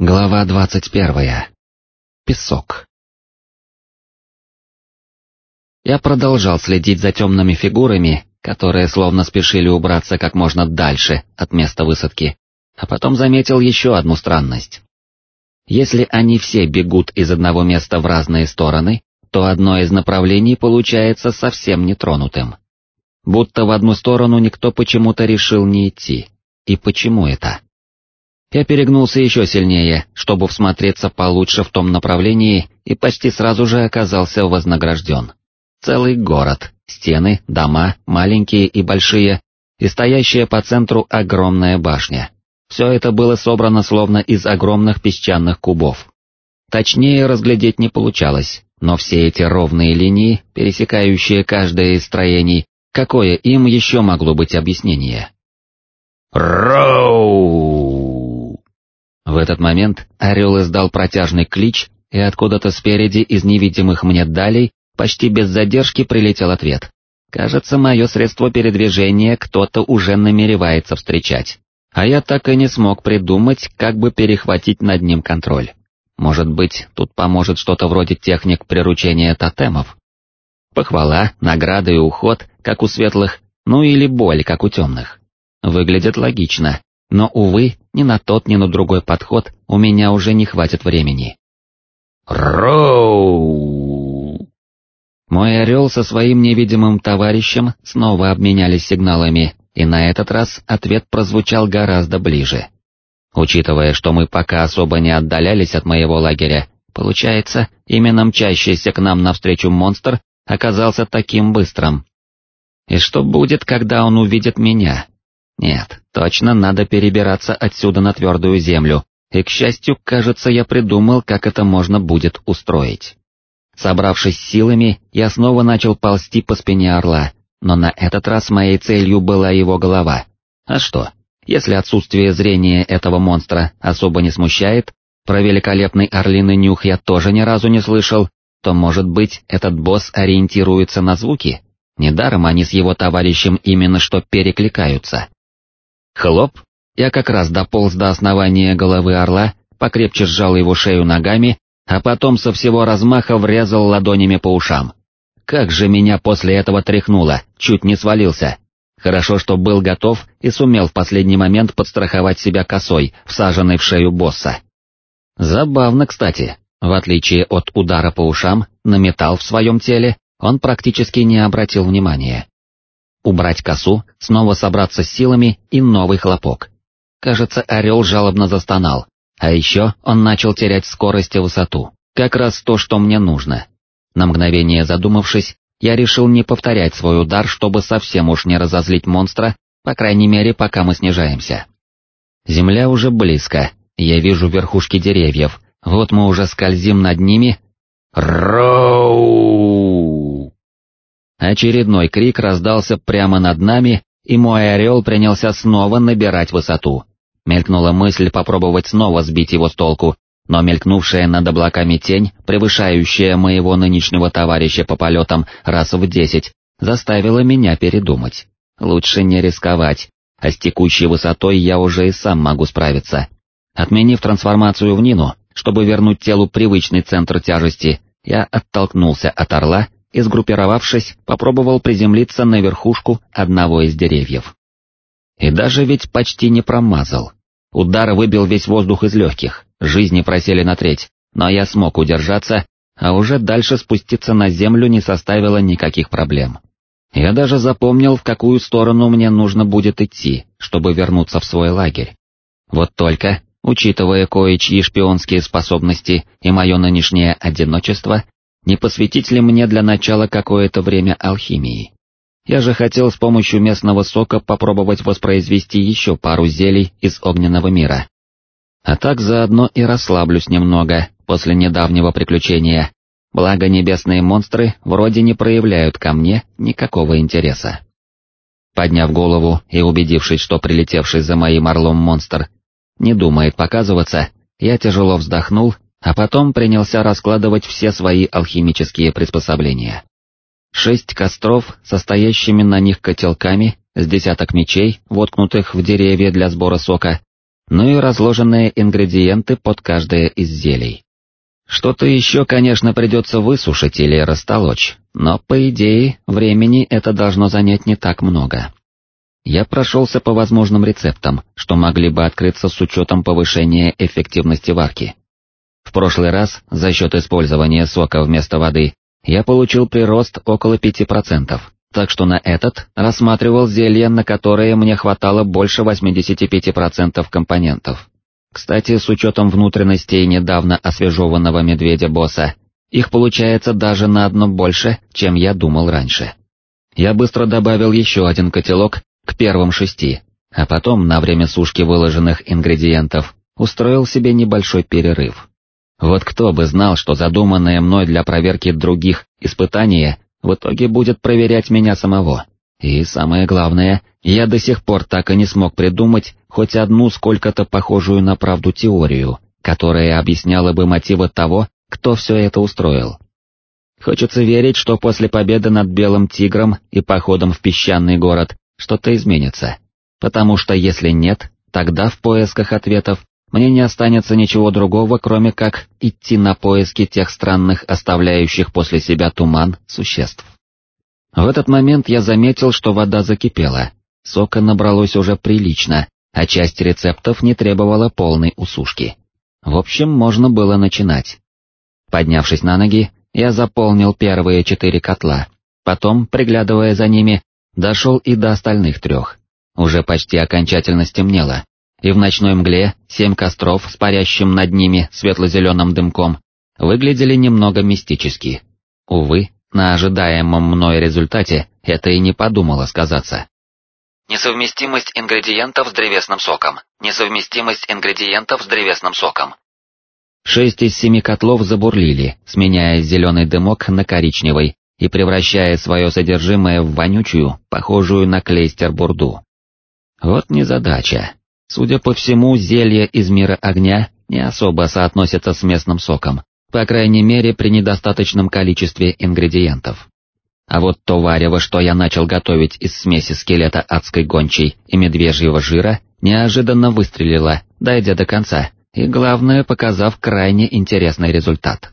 Глава двадцать первая. Песок. Я продолжал следить за темными фигурами, которые словно спешили убраться как можно дальше от места высадки, а потом заметил еще одну странность. Если они все бегут из одного места в разные стороны, то одно из направлений получается совсем нетронутым. Будто в одну сторону никто почему-то решил не идти. И почему это? Я перегнулся еще сильнее, чтобы всмотреться получше в том направлении, и почти сразу же оказался вознагражден. Целый город, стены, дома, маленькие и большие, и стоящая по центру огромная башня. Все это было собрано словно из огромных песчаных кубов. Точнее разглядеть не получалось, но все эти ровные линии, пересекающие каждое из строений, какое им еще могло быть объяснение? «Роу!» В этот момент орел издал протяжный клич, и откуда-то спереди из невидимых мне далей почти без задержки прилетел ответ. Кажется, мое средство передвижения кто-то уже намеревается встречать. А я так и не смог придумать, как бы перехватить над ним контроль. Может быть, тут поможет что-то вроде техник приручения тотемов? Похвала, награда и уход, как у светлых, ну или боль, как у темных. Выглядит логично, но, увы, ни на тот, ни на другой подход у меня уже не хватит времени. Роу! Мой орел со своим невидимым товарищем снова обменялись сигналами, и на этот раз ответ прозвучал гораздо ближе. Учитывая, что мы пока особо не отдалялись от моего лагеря, получается, именно мчащийся к нам навстречу монстр оказался таким быстрым. И что будет, когда он увидит меня? Нет, точно надо перебираться отсюда на твердую землю, и, к счастью, кажется, я придумал, как это можно будет устроить. Собравшись силами, я снова начал ползти по спине орла, но на этот раз моей целью была его голова. А что, если отсутствие зрения этого монстра особо не смущает, про великолепный орлиный нюх я тоже ни разу не слышал, то, может быть, этот босс ориентируется на звуки? Недаром они с его товарищем именно что перекликаются. Хлоп, я как раз дополз до основания головы орла, покрепче сжал его шею ногами, а потом со всего размаха врезал ладонями по ушам. Как же меня после этого тряхнуло, чуть не свалился. Хорошо, что был готов и сумел в последний момент подстраховать себя косой, всаженной в шею босса. Забавно, кстати, в отличие от удара по ушам, на металл в своем теле он практически не обратил внимания убрать косу, снова собраться с силами и новый хлопок. Кажется, орел жалобно застонал, а еще он начал терять скорость и высоту, как раз то, что мне нужно. На мгновение задумавшись, я решил не повторять свой удар, чтобы совсем уж не разозлить монстра, по крайней мере, пока мы снижаемся. Земля уже близко, я вижу верхушки деревьев, вот мы уже скользим над ними. Роу! Очередной крик раздался прямо над нами, и мой орел принялся снова набирать высоту. Мелькнула мысль попробовать снова сбить его с толку, но мелькнувшая над облаками тень, превышающая моего нынешнего товарища по полетам раз в десять, заставила меня передумать. Лучше не рисковать, а с текущей высотой я уже и сам могу справиться. Отменив трансформацию в Нину, чтобы вернуть телу привычный центр тяжести, я оттолкнулся от орла и, сгруппировавшись, попробовал приземлиться на верхушку одного из деревьев. И даже ведь почти не промазал. Удар выбил весь воздух из легких, жизни просели на треть, но я смог удержаться, а уже дальше спуститься на землю не составило никаких проблем. Я даже запомнил, в какую сторону мне нужно будет идти, чтобы вернуться в свой лагерь. Вот только, учитывая кое-чьи шпионские способности и мое нынешнее одиночество, не посвятить ли мне для начала какое-то время алхимии? Я же хотел с помощью местного сока попробовать воспроизвести еще пару зелий из огненного мира. А так заодно и расслаблюсь немного после недавнего приключения, благо небесные монстры вроде не проявляют ко мне никакого интереса. Подняв голову и убедившись, что прилетевший за моим орлом монстр не думает показываться, я тяжело вздохнул а потом принялся раскладывать все свои алхимические приспособления. Шесть костров, состоящими на них котелками, с десяток мечей, воткнутых в деревья для сбора сока, ну и разложенные ингредиенты под каждое из зелий. Что-то еще, конечно, придется высушить или растолочь, но, по идее, времени это должно занять не так много. Я прошелся по возможным рецептам, что могли бы открыться с учетом повышения эффективности варки. В прошлый раз, за счет использования сока вместо воды, я получил прирост около 5%, так что на этот рассматривал зелья, на которые мне хватало больше 85% компонентов. Кстати, с учетом внутренностей недавно освежеванного медведя-босса, их получается даже на одно больше, чем я думал раньше. Я быстро добавил еще один котелок к первым шести, а потом, на время сушки выложенных ингредиентов, устроил себе небольшой перерыв. Вот кто бы знал, что задуманное мной для проверки других испытание в итоге будет проверять меня самого. И самое главное, я до сих пор так и не смог придумать хоть одну сколько-то похожую на правду теорию, которая объясняла бы мотивы того, кто все это устроил. Хочется верить, что после победы над Белым Тигром и походом в песчаный город что-то изменится, потому что если нет, тогда в поисках ответов мне не останется ничего другого, кроме как идти на поиски тех странных, оставляющих после себя туман, существ. В этот момент я заметил, что вода закипела, сока набралось уже прилично, а часть рецептов не требовала полной усушки. В общем, можно было начинать. Поднявшись на ноги, я заполнил первые четыре котла, потом, приглядывая за ними, дошел и до остальных трех. Уже почти окончательно стемнело, и в ночной мгле семь костров с парящим над ними светло-зеленым дымком выглядели немного мистически. Увы, на ожидаемом мной результате это и не подумало сказаться. Несовместимость ингредиентов с древесным соком. Несовместимость ингредиентов с древесным соком. Шесть из семи котлов забурлили, сменяя зеленый дымок на коричневый и превращая свое содержимое в вонючую, похожую на клейстер бурду. Вот незадача. Судя по всему, зелье из мира огня не особо соотносится с местным соком, по крайней мере при недостаточном количестве ингредиентов. А вот то варево, что я начал готовить из смеси скелета адской гончей и медвежьего жира, неожиданно выстрелило, дойдя до конца, и главное, показав крайне интересный результат.